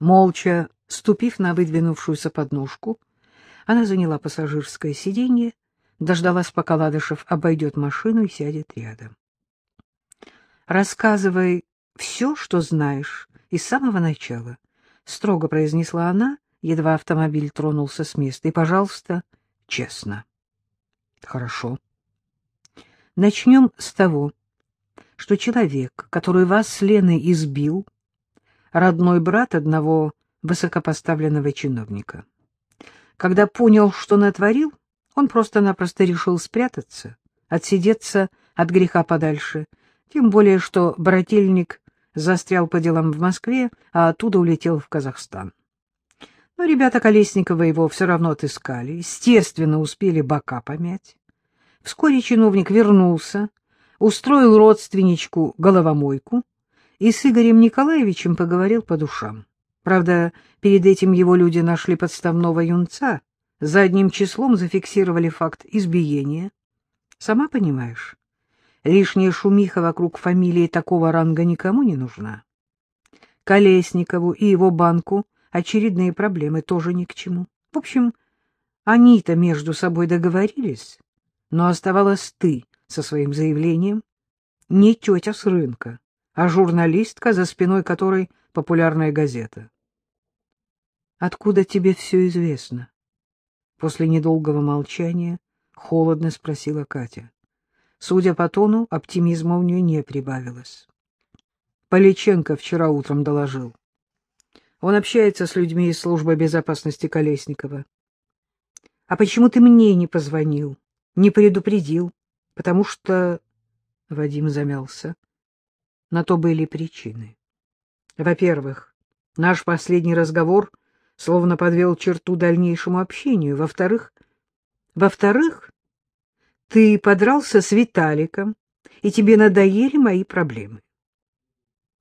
Молча ступив на выдвинувшуюся подножку, она заняла пассажирское сиденье, дождалась, пока Ладышев обойдет машину и сядет рядом. «Рассказывай все, что знаешь, и с самого начала», — строго произнесла она, едва автомобиль тронулся с места. «И, пожалуйста, честно». «Хорошо. Начнем с того, что человек, который вас с Леной избил, родной брат одного высокопоставленного чиновника. Когда понял, что натворил, он просто-напросто решил спрятаться, отсидеться от греха подальше, тем более что брательник застрял по делам в Москве, а оттуда улетел в Казахстан. Но ребята Колесникова его все равно отыскали, естественно, успели бока помять. Вскоре чиновник вернулся, устроил родственничку головомойку и с Игорем Николаевичем поговорил по душам. Правда, перед этим его люди нашли подставного юнца, за одним числом зафиксировали факт избиения. Сама понимаешь, лишняя шумиха вокруг фамилии такого ранга никому не нужна. Колесникову и его банку очередные проблемы тоже ни к чему. В общем, они-то между собой договорились, но оставалась ты со своим заявлением, не тетя с рынка, а журналистка, за спиной которой популярная газета. Откуда тебе все известно? После недолгого молчания холодно спросила Катя. Судя по тону, оптимизма у нее не прибавилось. Поличенко вчера утром доложил. Он общается с людьми из службы безопасности Колесникова. — А почему ты мне не позвонил, не предупредил? Потому что... Вадим замялся. На то были причины. Во-первых, наш последний разговор словно подвел черту дальнейшему общению. Во-вторых, во-вторых, ты подрался с Виталиком, и тебе надоели мои проблемы.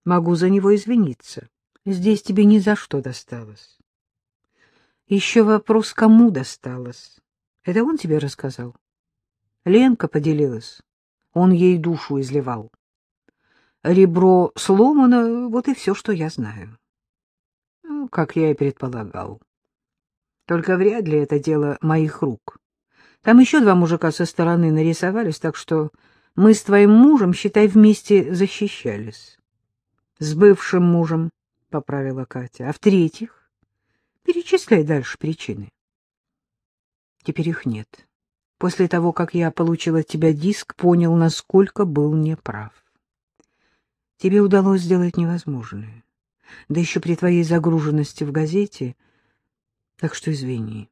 Могу за него извиниться. Здесь тебе ни за что досталось. Еще вопрос, кому досталось. Это он тебе рассказал? Ленка поделилась. Он ей душу изливал. Ребро сломано, вот и все, что я знаю как я и предполагал. Только вряд ли это дело моих рук. Там еще два мужика со стороны нарисовались, так что мы с твоим мужем, считай, вместе защищались. С бывшим мужем, — поправила Катя. А в-третьих, перечисляй дальше причины. Теперь их нет. После того, как я получил от тебя диск, понял, насколько был неправ. Тебе удалось сделать невозможное да еще при твоей загруженности в газете. Так что извини.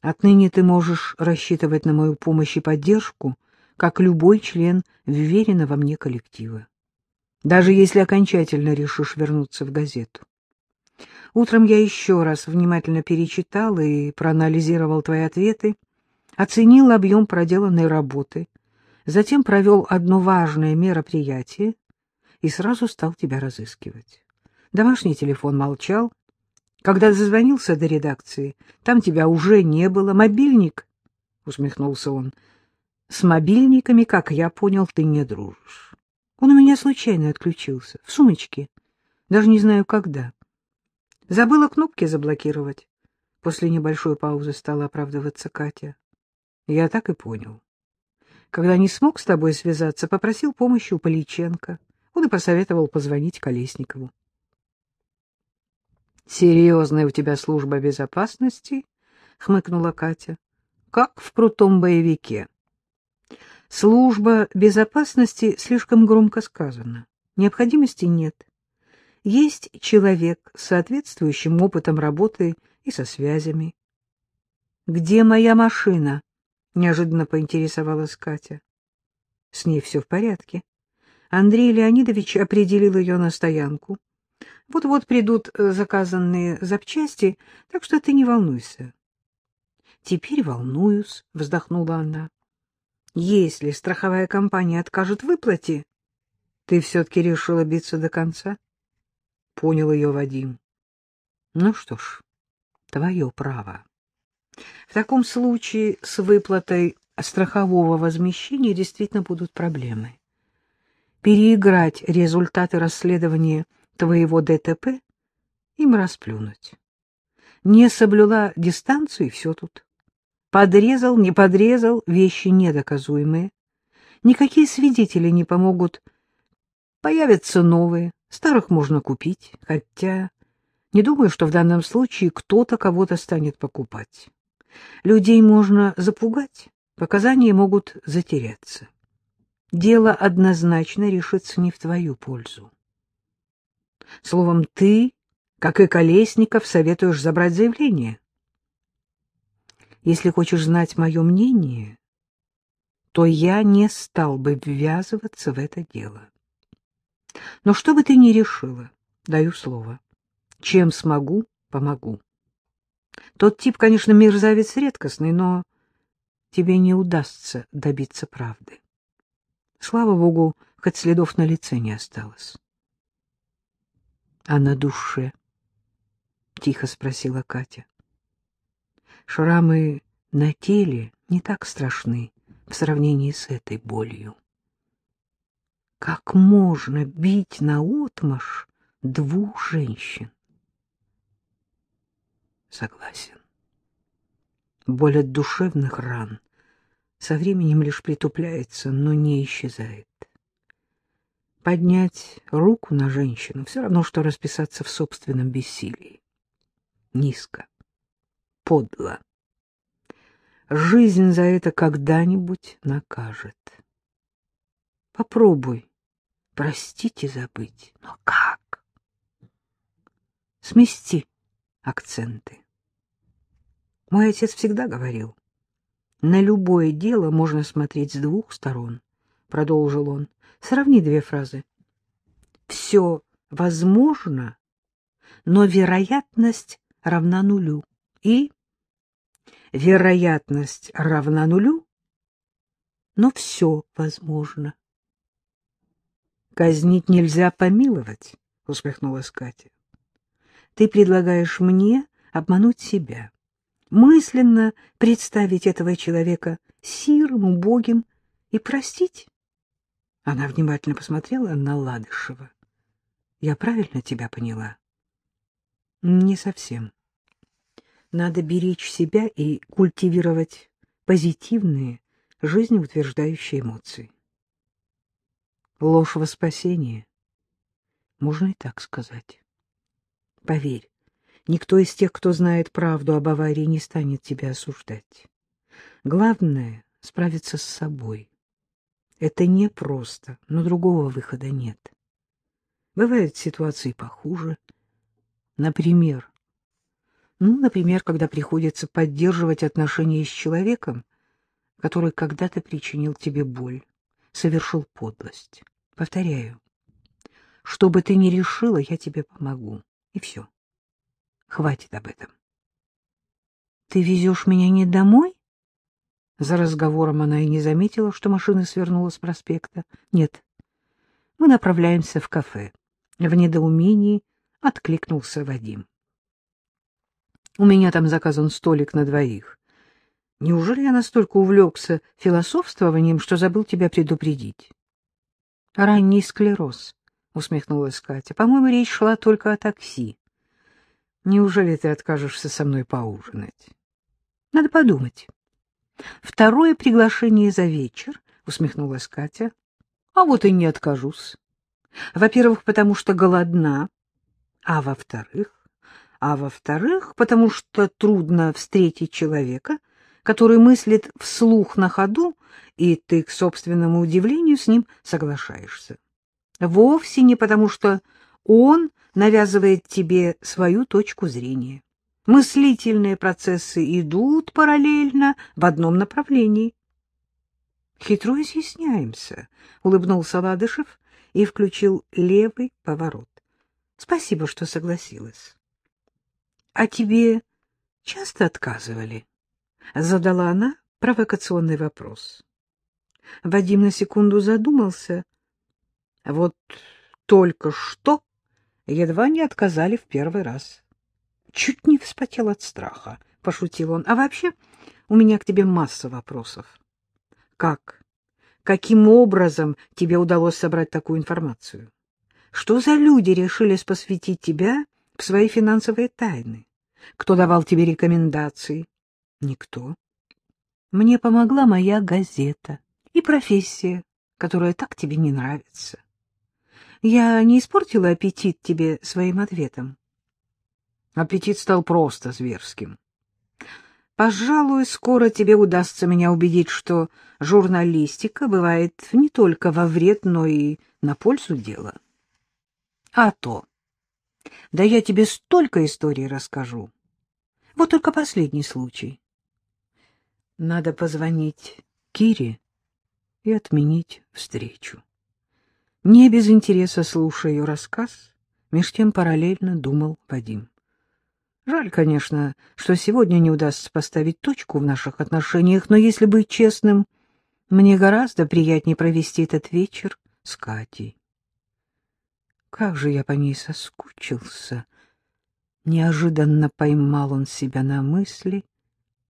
Отныне ты можешь рассчитывать на мою помощь и поддержку, как любой член вверенного мне коллектива. Даже если окончательно решишь вернуться в газету. Утром я еще раз внимательно перечитал и проанализировал твои ответы, оценил объем проделанной работы, затем провел одно важное мероприятие и сразу стал тебя разыскивать. Домашний телефон молчал. Когда зазвонился до редакции, там тебя уже не было. Мобильник, — усмехнулся он, — с мобильниками, как я понял, ты не дружишь. Он у меня случайно отключился, в сумочке, даже не знаю когда. Забыла кнопки заблокировать. После небольшой паузы стала оправдываться Катя. Я так и понял. Когда не смог с тобой связаться, попросил помощи у Поличенко. Он и посоветовал позвонить Колесникову. — Серьезная у тебя служба безопасности, — хмыкнула Катя, — как в крутом боевике. Служба безопасности слишком громко сказано. Необходимости нет. Есть человек с соответствующим опытом работы и со связями. — Где моя машина? — неожиданно поинтересовалась Катя. — С ней все в порядке. Андрей Леонидович определил ее на стоянку. Вот-вот придут э, заказанные запчасти, так что ты не волнуйся. — Теперь волнуюсь, — вздохнула она. — Если страховая компания откажет в выплате, ты все-таки решила биться до конца? — понял ее Вадим. — Ну что ж, твое право. В таком случае с выплатой страхового возмещения действительно будут проблемы. Переиграть результаты расследования твоего ДТП им расплюнуть. Не соблюла дистанцию, и все тут. Подрезал, не подрезал, вещи недоказуемые. Никакие свидетели не помогут. Появятся новые, старых можно купить, хотя не думаю, что в данном случае кто-то кого-то станет покупать. Людей можно запугать, показания могут затеряться. Дело однозначно решится не в твою пользу. Словом, ты, как и Колесников, советуешь забрать заявление. Если хочешь знать мое мнение, то я не стал бы ввязываться в это дело. Но что бы ты ни решила, даю слово, чем смогу, помогу. Тот тип, конечно, мерзавец редкостный, но тебе не удастся добиться правды. Слава богу, хоть следов на лице не осталось. — А на душе? — тихо спросила Катя. Шрамы на теле не так страшны в сравнении с этой болью. Как можно бить наотмашь двух женщин? Согласен. Боль от душевных ран со временем лишь притупляется, но не исчезает. Поднять руку на женщину все равно, что расписаться в собственном бессилии. Низко, подло. Жизнь за это когда-нибудь накажет. Попробуй простить и забыть. Но как? Смести акценты. Мой отец всегда говорил, на любое дело можно смотреть с двух сторон, — продолжил он. Сравни две фразы. Все возможно, но вероятность равна нулю. И вероятность равна нулю, но все возможно. Казнить нельзя помиловать, — усмехнулась Катя. Ты предлагаешь мне обмануть себя, мысленно представить этого человека сирым, убогим и простить? Она внимательно посмотрела на Ладышева. Я правильно тебя поняла? Не совсем. Надо беречь себя и культивировать позитивные, жизнеутверждающие эмоции. Ложь во спасение. Можно и так сказать. Поверь, никто из тех, кто знает правду об аварии, не станет тебя осуждать. Главное — справиться с собой. Это непросто, но другого выхода нет. Бывают ситуации похуже. Например, ну, например, когда приходится поддерживать отношения с человеком, который когда-то причинил тебе боль, совершил подлость. Повторяю, что бы ты ни решила, я тебе помогу. И все. Хватит об этом. Ты везешь меня не домой? За разговором она и не заметила, что машина свернула с проспекта. Нет, мы направляемся в кафе. В недоумении откликнулся Вадим. У меня там заказан столик на двоих. Неужели я настолько увлекся философствованием, что забыл тебя предупредить? — Ранний склероз, — усмехнулась Катя. — По-моему, речь шла только о такси. Неужели ты откажешься со мной поужинать? — Надо подумать. — Второе приглашение за вечер, — усмехнулась Катя. — А вот и не откажусь. Во-первых, потому что голодна, а во-вторых, а во-вторых, потому что трудно встретить человека, который мыслит вслух на ходу, и ты, к собственному удивлению, с ним соглашаешься. Вовсе не потому, что он навязывает тебе свою точку зрения. Мыслительные процессы идут параллельно в одном направлении. — Хитро изъясняемся, — улыбнулся Ладышев и включил левый поворот. — Спасибо, что согласилась. — А тебе часто отказывали? — задала она провокационный вопрос. Вадим на секунду задумался. Вот только что едва не отказали в первый раз. Чуть не вспотел от страха, — пошутил он. А вообще, у меня к тебе масса вопросов. Как? Каким образом тебе удалось собрать такую информацию? Что за люди решились посвятить тебя в свои финансовые тайны? Кто давал тебе рекомендации? Никто. Мне помогла моя газета и профессия, которая так тебе не нравится. Я не испортила аппетит тебе своим ответом? Аппетит стал просто зверским. Пожалуй, скоро тебе удастся меня убедить, что журналистика бывает не только во вред, но и на пользу дела. А то. Да я тебе столько историй расскажу. Вот только последний случай. Надо позвонить Кире и отменить встречу. Не без интереса слушая ее рассказ, меж тем параллельно думал Вадим. Жаль, конечно, что сегодня не удастся поставить точку в наших отношениях, но если быть честным, мне гораздо приятнее провести этот вечер с Катей. Как же я по ней соскучился! Неожиданно поймал он себя на мысли,